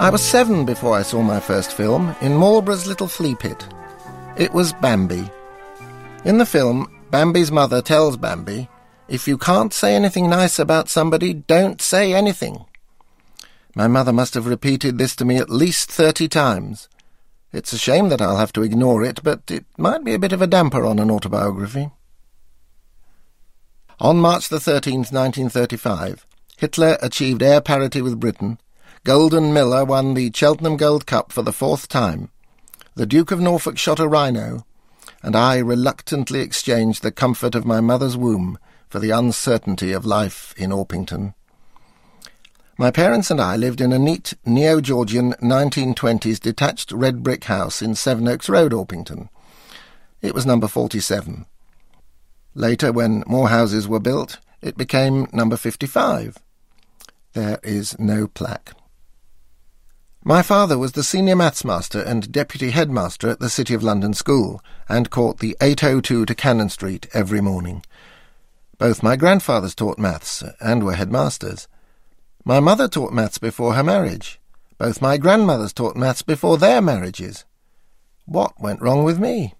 I was seven before I saw my first film, in Marlborough's Little Flea Pit. It was Bambi. In the film, Bambi's mother tells Bambi, if you can't say anything nice about somebody, don't say anything. My mother must have repeated this to me at least thirty times. It's a shame that I'll have to ignore it, but it might be a bit of a damper on an autobiography. On March the 13th, 1935, Hitler achieved air parity with Britain Golden Miller won the Cheltenham Gold Cup for the fourth time. The Duke of Norfolk shot a rhino, and I reluctantly exchanged the comfort of my mother's womb for the uncertainty of life in Orpington. My parents and I lived in a neat neo-Georgian 1920s detached red brick house in Sevenoaks Road, Orpington. It was number 47. Later, when more houses were built, it became number 55. There is no plaque. My father was the senior maths master and deputy headmaster at the City of London School, and caught the 802 to Cannon Street every morning. Both my grandfathers taught maths, and were headmasters. My mother taught maths before her marriage. Both my grandmothers taught maths before their marriages. What went wrong with me?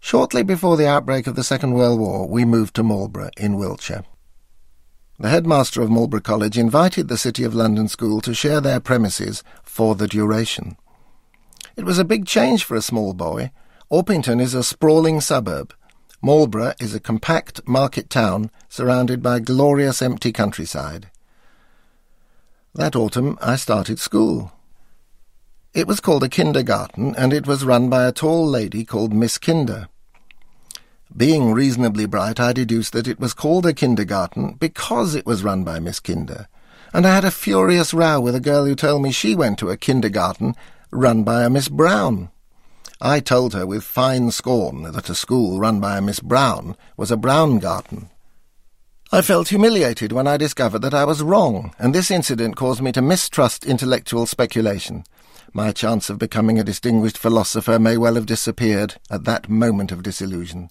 Shortly before the outbreak of the Second World War, we moved to Marlborough in Wiltshire. The headmaster of Marlborough College invited the City of London School to share their premises for the duration. It was a big change for a small boy. Orpington is a sprawling suburb. Marlborough is a compact market town surrounded by glorious empty countryside. That autumn I started school. It was called a kindergarten, and it was run by a tall lady called Miss Kinder. Being reasonably bright, I deduced that it was called a kindergarten because it was run by Miss Kinder, and I had a furious row with a girl who told me she went to a kindergarten run by a Miss Brown. I told her with fine scorn that a school run by a Miss Brown was a Brown garden. I felt humiliated when I discovered that I was wrong, and this incident caused me to mistrust intellectual speculation. My chance of becoming a distinguished philosopher may well have disappeared at that moment of disillusion.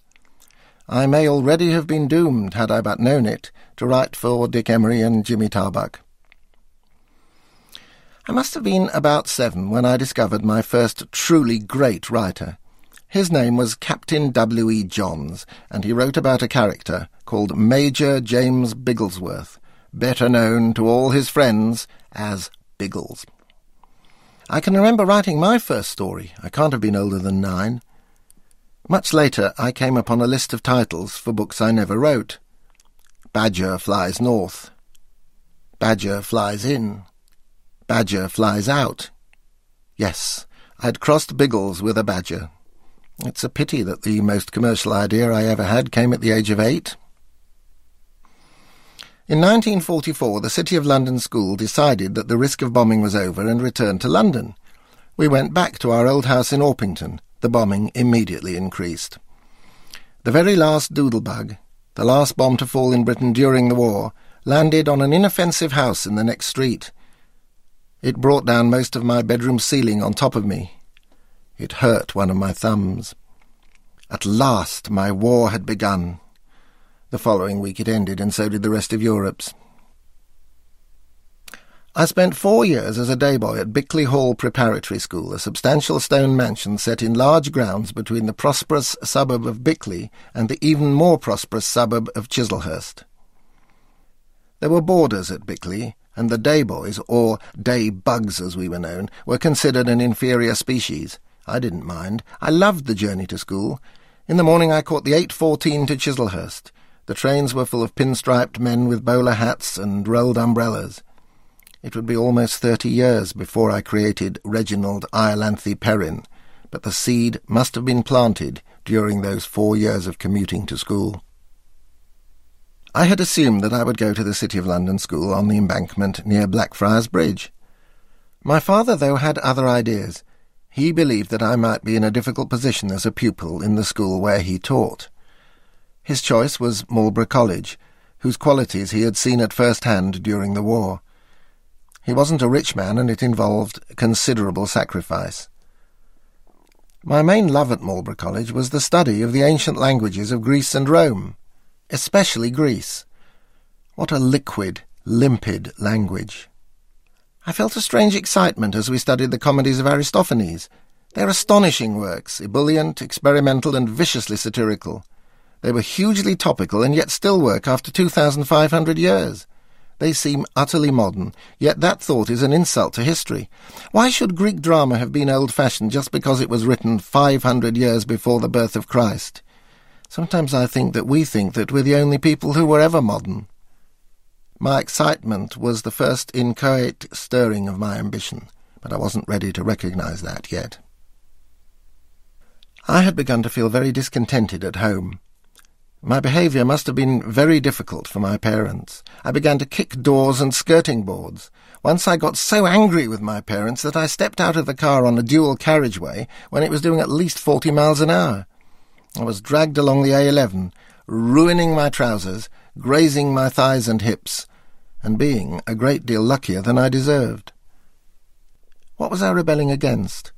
I may already have been doomed, had I but known it, to write for Dick Emery and Jimmy Tarbuck. I must have been about seven when I discovered my first truly great writer. His name was Captain W. E. Johns, and he wrote about a character called Major James Bigglesworth, better known to all his friends as Biggles. I can remember writing my first story. I can't have been older than nine. Much later, I came upon a list of titles for books I never wrote. Badger Flies North. Badger Flies In. Badger Flies Out. Yes, I'd crossed Biggles with a badger. It's a pity that the most commercial idea I ever had came at the age of eight. In 1944, the City of London School decided that the risk of bombing was over and returned to London. We went back to our old house in Orpington, the bombing immediately increased. The very last doodlebug, the last bomb to fall in Britain during the war, landed on an inoffensive house in the next street. It brought down most of my bedroom ceiling on top of me. It hurt one of my thumbs. At last my war had begun. The following week it ended, and so did the rest of Europe's. I spent four years as a day boy at Bickley Hall Preparatory School, a substantial stone mansion set in large grounds between the prosperous suburb of Bickley and the even more prosperous suburb of Chislehurst. There were boarders at Bickley, and the day boys, or day bugs as we were known, were considered an inferior species. I didn't mind. I loved the journey to school. In the morning I caught the 8.14 to Chislehurst. The trains were full of pinstriped men with bowler hats and rolled umbrellas. It would be almost thirty years before I created Reginald Iolanthe Perrin, but the seed must have been planted during those four years of commuting to school. I had assumed that I would go to the City of London School on the embankment near Blackfriars Bridge. My father, though, had other ideas. He believed that I might be in a difficult position as a pupil in the school where he taught. His choice was Marlborough College, whose qualities he had seen at first hand during the war. He wasn't a rich man, and it involved considerable sacrifice. My main love at Marlborough College was the study of the ancient languages of Greece and Rome, especially Greece. What a liquid, limpid language. I felt a strange excitement as we studied the comedies of Aristophanes. They're astonishing works, ebullient, experimental, and viciously satirical. They were hugely topical and yet still work after 2,500 years. They seem utterly modern, yet that thought is an insult to history. Why should Greek drama have been old-fashioned just because it was written 500 years before the birth of Christ? Sometimes I think that we think that we're the only people who were ever modern. My excitement was the first inchoate stirring of my ambition, but I wasn't ready to recognize that yet. I had begun to feel very discontented at home. My behaviour must have been very difficult for my parents. I began to kick doors and skirting boards. Once I got so angry with my parents that I stepped out of the car on a dual carriageway when it was doing at least forty miles an hour. I was dragged along the A11, ruining my trousers, grazing my thighs and hips, and being a great deal luckier than I deserved. What was I rebelling against?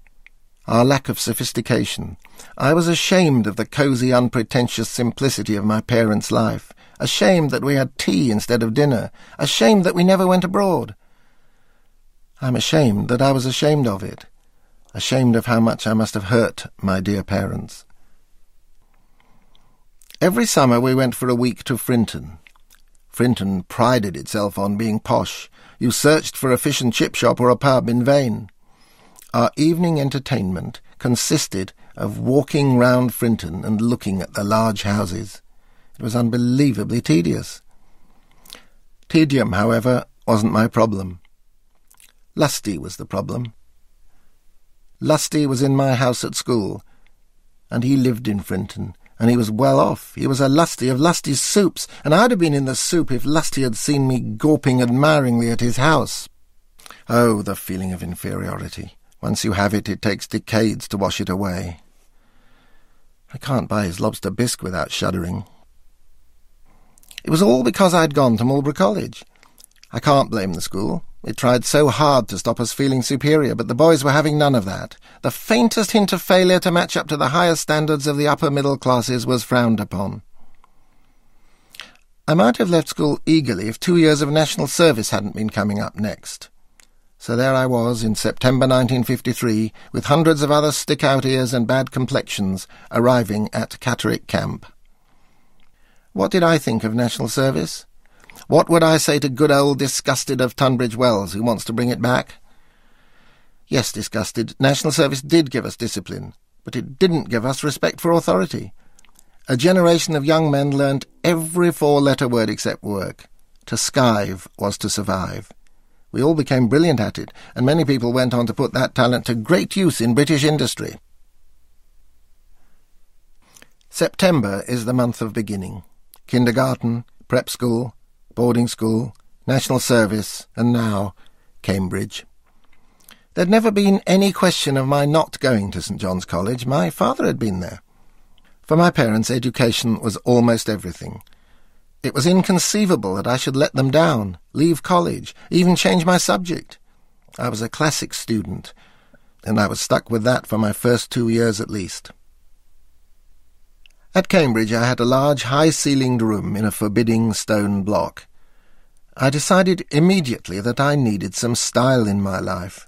our lack of sophistication. I was ashamed of the cosy, unpretentious simplicity of my parents' life, ashamed that we had tea instead of dinner, ashamed that we never went abroad. I'm ashamed that I was ashamed of it, ashamed of how much I must have hurt my dear parents. Every summer we went for a week to Frinton. Frinton prided itself on being posh. You searched for a fish and chip shop or a pub in vain. Our evening entertainment consisted of walking round Frinton and looking at the large houses. It was unbelievably tedious. Tedium, however, wasn't my problem. Lusty was the problem. Lusty was in my house at school, and he lived in Frinton, and he was well off. He was a Lusty of Lusty's soups, and I'd have been in the soup if Lusty had seen me gawping admiringly at his house. Oh, the feeling of inferiority! Once you have it, it takes decades to wash it away. I can't buy his lobster bisque without shuddering. It was all because I'd gone to Marlborough College. I can't blame the school. It tried so hard to stop us feeling superior, but the boys were having none of that. The faintest hint of failure to match up to the higher standards of the upper middle classes was frowned upon. I might have left school eagerly if two years of national service hadn't been coming up next. So there I was in September 1953, with hundreds of other stick-out ears and bad complexions arriving at Catterick Camp. What did I think of national service? What would I say to good old disgusted of Tunbridge Wells, who wants to bring it back? Yes, disgusted, national service did give us discipline, but it didn't give us respect for authority. A generation of young men learnt every four-letter word except work. To skive was to survive. We all became brilliant at it, and many people went on to put that talent to great use in British industry. September is the month of beginning. Kindergarten, prep school, boarding school, national service, and now Cambridge. There'd never been any question of my not going to St John's College. My father had been there. For my parents, education was almost everything. It was inconceivable that I should let them down, leave college, even change my subject. I was a classics student, and I was stuck with that for my first two years at least. At Cambridge I had a large high-ceilinged room in a forbidding stone block. I decided immediately that I needed some style in my life.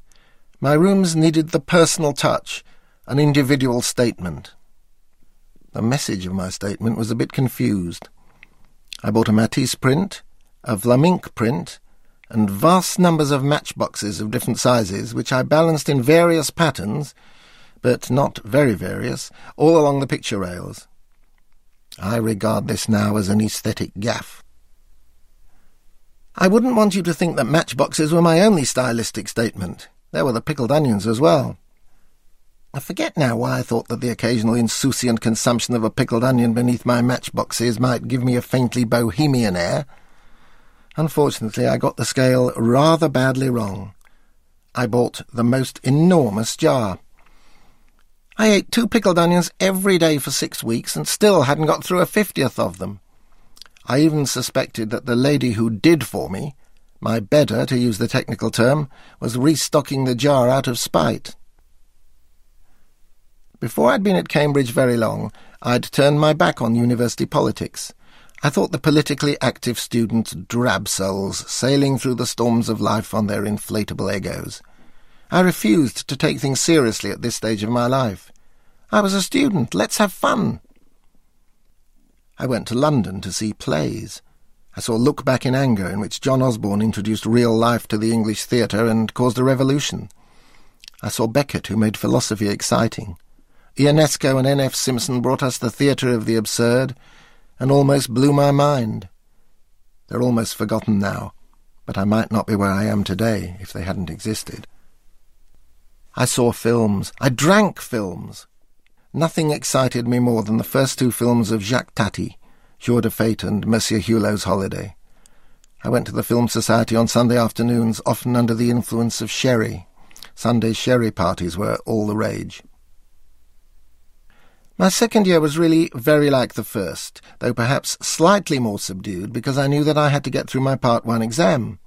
My rooms needed the personal touch, an individual statement. The message of my statement was a bit confused. I bought a Matisse print, a Vlaminck print, and vast numbers of matchboxes of different sizes, which I balanced in various patterns, but not very various, all along the picture rails. I regard this now as an aesthetic gaffe. I wouldn't want you to think that matchboxes were my only stylistic statement. There were the pickled onions as well. I forget now why I thought that the occasional insouciant consumption of a pickled onion beneath my matchboxes might give me a faintly bohemian air. Unfortunately, I got the scale rather badly wrong. I bought the most enormous jar. I ate two pickled onions every day for six weeks and still hadn't got through a fiftieth of them. I even suspected that the lady who did for me, my bedder to use the technical term, was restocking the jar out of spite. Before I'd been at Cambridge very long, I'd turned my back on university politics. I thought the politically active students drab souls, sailing through the storms of life on their inflatable egos. I refused to take things seriously at this stage of my life. I was a student. Let's have fun. I went to London to see plays. I saw Look Back in Anger, in which John Osborne introduced real life to the English theatre and caused a revolution. I saw Beckett, who made philosophy exciting. Ionesco and N.F. Simpson brought us the theatre of the absurd, and almost blew my mind. They're almost forgotten now, but I might not be where I am today if they hadn't existed. I saw films. I drank films. Nothing excited me more than the first two films of Jacques Tati, Jour de Fête and Monsieur Hulot's Holiday. I went to the Film Society on Sunday afternoons, often under the influence of sherry. Sunday sherry parties were all the rage. My second year was really very like the first, though perhaps slightly more subdued because I knew that I had to get through my Part 1 exam.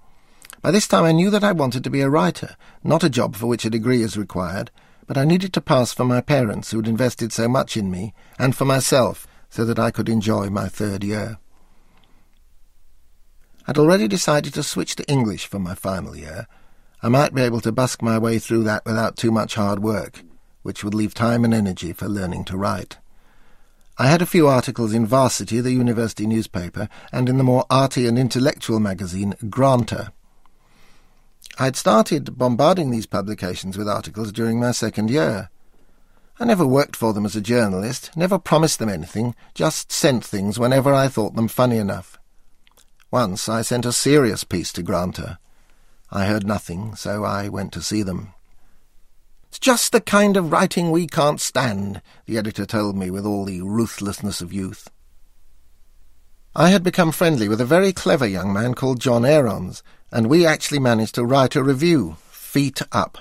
By this time I knew that I wanted to be a writer, not a job for which a degree is required, but I needed to pass for my parents who had invested so much in me, and for myself, so that I could enjoy my third year. I'd already decided to switch to English for my final year. I might be able to busk my way through that without too much hard work which would leave time and energy for learning to write. I had a few articles in Varsity, the university newspaper, and in the more arty and intellectual magazine, Granta. I'd started bombarding these publications with articles during my second year. I never worked for them as a journalist, never promised them anything, just sent things whenever I thought them funny enough. Once I sent a serious piece to Granta. I heard nothing, so I went to see them. It's just the kind of writing we can't stand, the editor told me with all the ruthlessness of youth. I had become friendly with a very clever young man called John Aarons, and we actually managed to write a review, Feet Up.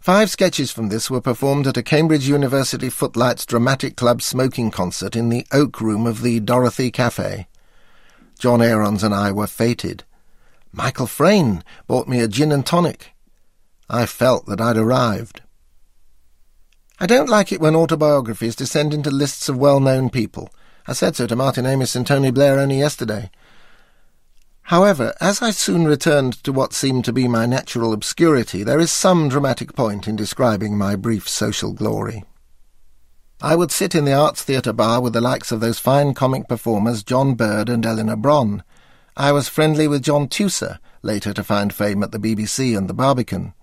Five sketches from this were performed at a Cambridge University Footlights Dramatic Club smoking concert in the oak room of the Dorothy Cafe. John Aarons and I were fated. Michael Frayn bought me a gin and tonic. I felt that I'd arrived. I don't like it when autobiographies descend into lists of well-known people. I said so to Martin Amis and Tony Blair only yesterday. However, as I soon returned to what seemed to be my natural obscurity, there is some dramatic point in describing my brief social glory. I would sit in the Arts Theatre bar with the likes of those fine comic performers John Bird and Eleanor Bron. I was friendly with John Tusa, later to find fame at the BBC and the Barbican.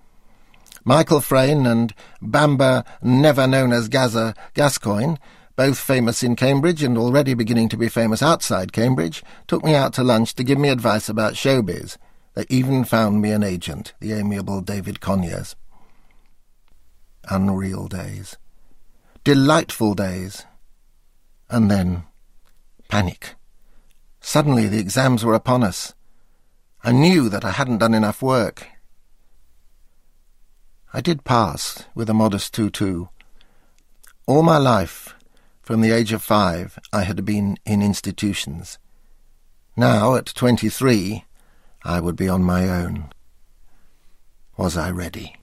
Michael Frayn and Bamber, never known as Gazza Gascoigne, both famous in Cambridge and already beginning to be famous outside Cambridge, took me out to lunch to give me advice about showbiz. They even found me an agent, the amiable David Conyers. Unreal days. Delightful days. And then panic. Suddenly the exams were upon us. I knew that I hadn't done enough work. I did pass with a modest 2-2. All my life, from the age of five, I had been in institutions. Now, at twenty-three, I would be on my own. Was I ready?